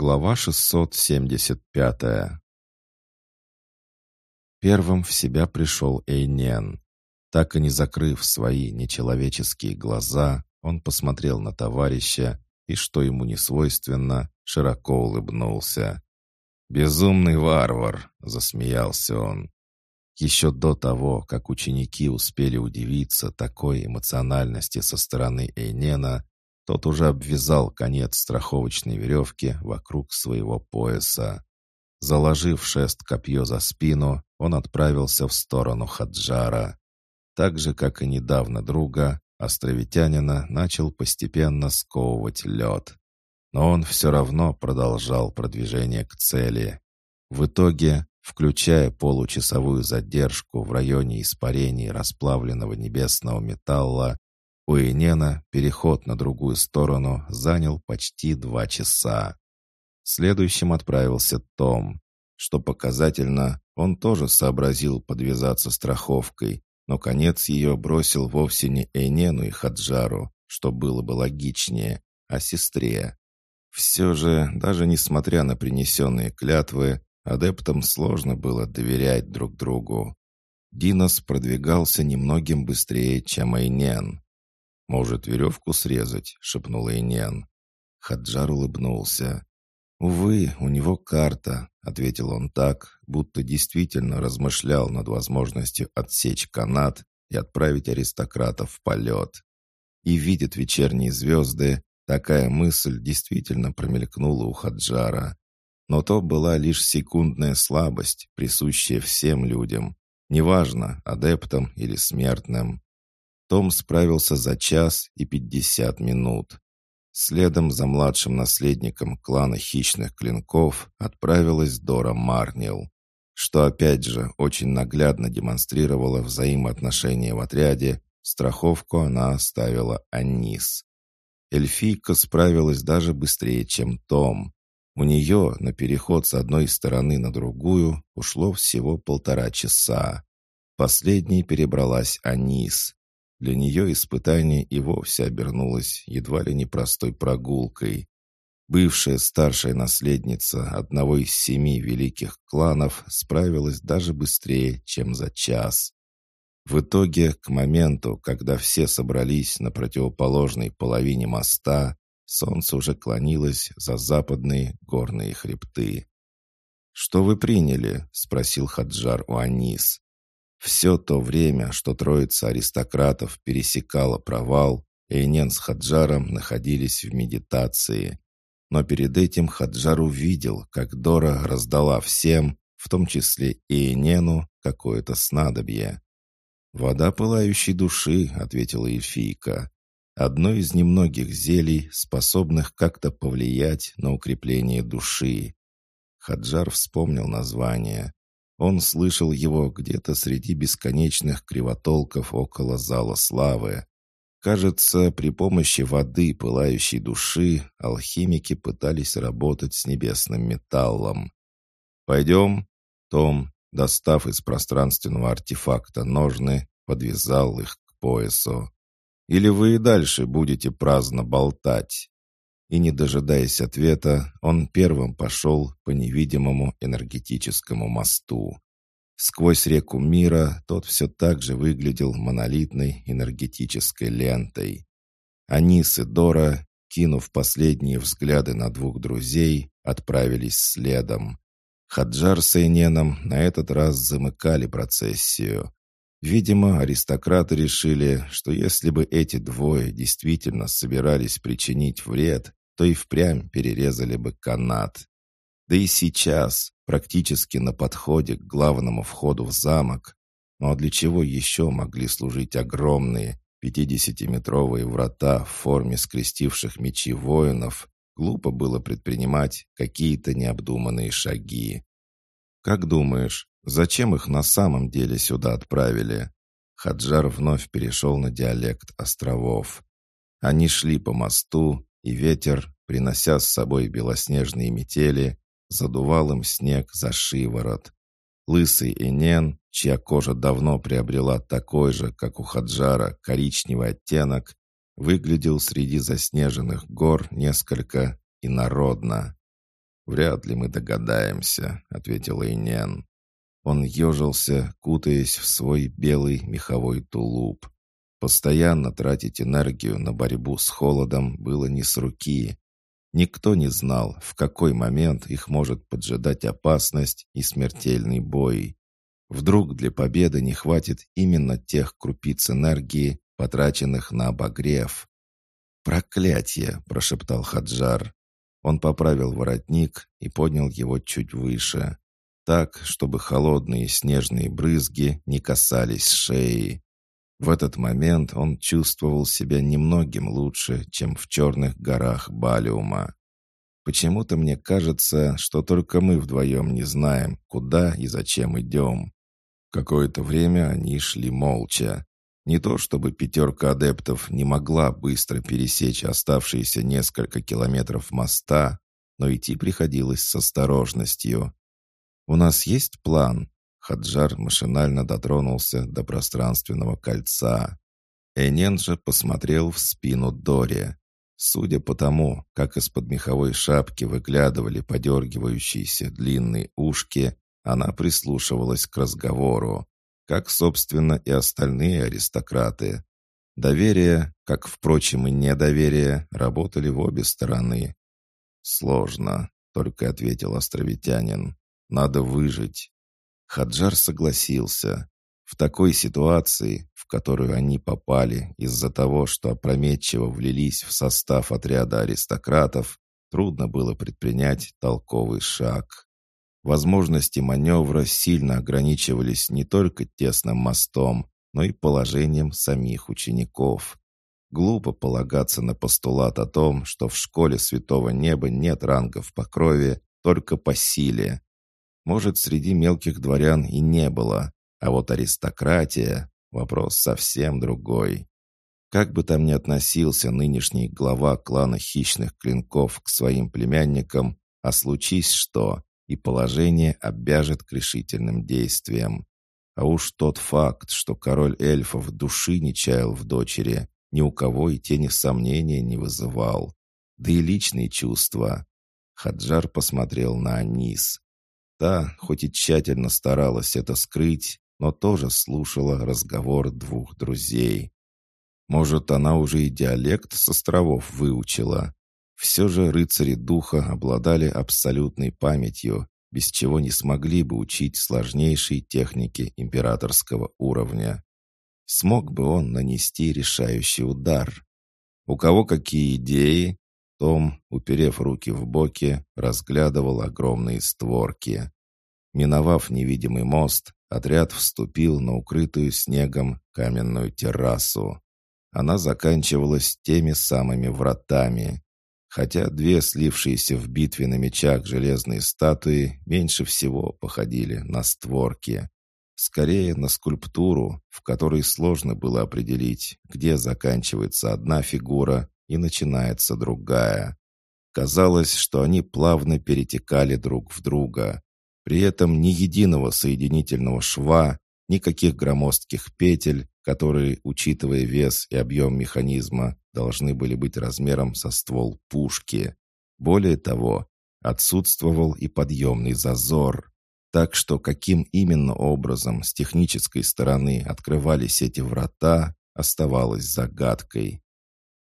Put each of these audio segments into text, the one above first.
Глава 675 Первым в себя пришел Эйнен. Так и не закрыв свои нечеловеческие глаза, он посмотрел на товарища и, что ему не свойственно, широко улыбнулся. «Безумный варвар!» — засмеялся он. Еще до того, как ученики успели удивиться такой эмоциональности со стороны Эйнена, тот уже обвязал конец страховочной веревки вокруг своего пояса. Заложив шест копье за спину, он отправился в сторону Хаджара. Так же, как и недавно друга, островитянина начал постепенно сковывать лед. Но он все равно продолжал продвижение к цели. В итоге, включая получасовую задержку в районе испарений расплавленного небесного металла, у Инена переход на другую сторону занял почти два часа. Следующим отправился Том. Что показательно, он тоже сообразил подвязаться страховкой, но конец ее бросил вовсе не Эйнену и Хаджару, что было бы логичнее, а сестре. Все же, даже несмотря на принесенные клятвы, адептам сложно было доверять друг другу. Динос продвигался немногим быстрее, чем Эйнен. «Может, веревку срезать?» — шепнул Эйнен. Хаджар улыбнулся. «Увы, у него карта», — ответил он так, будто действительно размышлял над возможностью отсечь канат и отправить аристократов в полет. И видит вечерние звезды, такая мысль действительно промелькнула у Хаджара. Но то была лишь секундная слабость, присущая всем людям, неважно, адептам или смертным. Том справился за час и пятьдесят минут. Следом за младшим наследником клана хищных клинков отправилась Дора Марнил, что опять же очень наглядно демонстрировало взаимоотношения в отряде, страховку она оставила Анис. Эльфийка справилась даже быстрее, чем Том. У нее на переход с одной стороны на другую ушло всего полтора часа. Последней перебралась Анис. Для нее испытание и вовсе обернулось едва ли не простой прогулкой. Бывшая старшая наследница одного из семи великих кланов справилась даже быстрее, чем за час. В итоге, к моменту, когда все собрались на противоположной половине моста, солнце уже клонилось за западные горные хребты. «Что вы приняли?» — спросил Хаджар у Анис. Все то время, что троица аристократов пересекала провал, Эйнен с Хаджаром находились в медитации. Но перед этим Хаджар увидел, как Дора раздала всем, в том числе и Эйнену, какое-то снадобье. «Вода пылающей души», — ответила Эльфийка. «Одно из немногих зелий, способных как-то повлиять на укрепление души». Хаджар вспомнил название. Он слышал его где-то среди бесконечных кривотолков около зала славы. Кажется, при помощи воды пылающей души алхимики пытались работать с небесным металлом. «Пойдем?» Том, достав из пространственного артефакта ножны, подвязал их к поясу. «Или вы и дальше будете праздно болтать?» И, не дожидаясь ответа, он первым пошел по невидимому энергетическому мосту. Сквозь реку мира тот все так же выглядел монолитной энергетической лентой. Анис и Дора, кинув последние взгляды на двух друзей, отправились следом. Хаджар с Эйненом на этот раз замыкали процессию. Видимо, аристократы решили, что если бы эти двое действительно собирались причинить вред, то и впрямь перерезали бы канат. Да и сейчас, практически на подходе к главному входу в замок, но для чего еще могли служить огромные пятидесятиметровые врата в форме скрестивших мечи воинов, глупо было предпринимать какие-то необдуманные шаги. «Как думаешь, зачем их на самом деле сюда отправили?» Хаджар вновь перешел на диалект островов. Они шли по мосту, и ветер, принося с собой белоснежные метели, задувал им снег за шиворот. Лысый Энен, чья кожа давно приобрела такой же, как у Хаджара, коричневый оттенок, выглядел среди заснеженных гор несколько инородно. «Вряд ли мы догадаемся», — ответил Эйнен. Он ежился, кутаясь в свой белый меховой тулуп. Постоянно тратить энергию на борьбу с холодом было не с руки. Никто не знал, в какой момент их может поджидать опасность и смертельный бой. Вдруг для победы не хватит именно тех крупиц энергии, потраченных на обогрев. «Проклятие!» — прошептал Хаджар. Он поправил воротник и поднял его чуть выше, так, чтобы холодные снежные брызги не касались шеи. В этот момент он чувствовал себя немногим лучше, чем в черных горах Балиума. Почему-то мне кажется, что только мы вдвоем не знаем, куда и зачем идем. Какое-то время они шли молча. Не то чтобы пятерка адептов не могла быстро пересечь оставшиеся несколько километров моста, но идти приходилось с осторожностью. «У нас есть план?» Хаджар машинально дотронулся до пространственного кольца. Энен же посмотрел в спину Дори. Судя по тому, как из-под меховой шапки выглядывали подергивающиеся длинные ушки, она прислушивалась к разговору как, собственно, и остальные аристократы. Доверие, как, впрочем, и недоверие, работали в обе стороны. «Сложно», — только ответил островитянин. «Надо выжить». Хаджар согласился. В такой ситуации, в которую они попали из-за того, что опрометчиво влились в состав отряда аристократов, трудно было предпринять толковый шаг. Возможности маневра сильно ограничивались не только тесным мостом, но и положением самих учеников. Глупо полагаться на постулат о том, что в школе Святого Неба нет рангов по крови, только по силе. Может, среди мелких дворян и не было, а вот аристократия — вопрос совсем другой. Как бы там ни относился нынешний глава клана хищных клинков к своим племянникам, а случись что, и положение обяжет к решительным действиям. А уж тот факт, что король эльфов души не чаял в дочери, ни у кого и тени сомнения не вызывал. Да и личные чувства. Хаджар посмотрел на Анис. Та, хоть и тщательно старалась это скрыть, но тоже слушала разговор двух друзей. Может, она уже и диалект с островов выучила. Все же рыцари духа обладали абсолютной памятью, без чего не смогли бы учить сложнейшие техники императорского уровня. Смог бы он нанести решающий удар? У кого какие идеи? Том, уперев руки в боки, разглядывал огромные створки. Миновав невидимый мост, отряд вступил на укрытую снегом каменную террасу. Она заканчивалась теми самыми вратами, хотя две слившиеся в битве на мечах железные статуи меньше всего походили на створки. Скорее на скульптуру, в которой сложно было определить, где заканчивается одна фигура и начинается другая. Казалось, что они плавно перетекали друг в друга. При этом ни единого соединительного шва, никаких громоздких петель, которые, учитывая вес и объем механизма, должны были быть размером со ствол пушки. Более того, отсутствовал и подъемный зазор. Так что каким именно образом с технической стороны открывались эти врата, оставалось загадкой.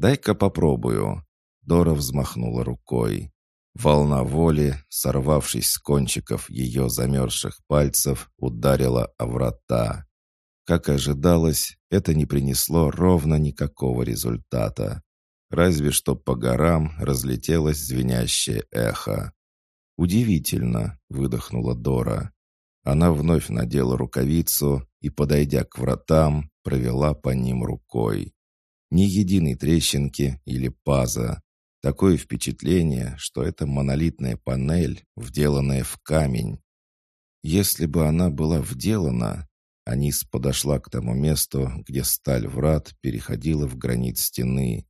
«Дай-ка попробую». Дора взмахнула рукой. Волна воли, сорвавшись с кончиков ее замерзших пальцев, ударила о врата. Как ожидалось, это не принесло ровно никакого результата. Разве что по горам разлетелось звенящее эхо. «Удивительно», — выдохнула Дора. Она вновь надела рукавицу и, подойдя к вратам, провела по ним рукой. Ни единой трещинки или паза. Такое впечатление, что это монолитная панель, вделанная в камень. Если бы она была вделана, Анис подошла к тому месту, где сталь врат переходила в гранит стены.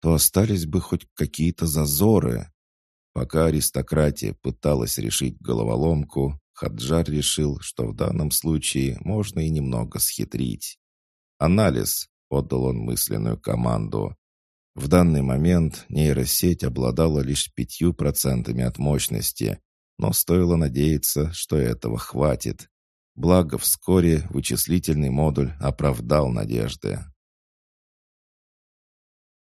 То остались бы хоть какие-то зазоры. Пока аристократия пыталась решить головоломку, Хаджар решил, что в данном случае можно и немного схитрить. «Анализ», — отдал он мысленную команду. В данный момент нейросеть обладала лишь пятью процентами от мощности, но стоило надеяться, что этого хватит. Благо, вскоре вычислительный модуль оправдал надежды.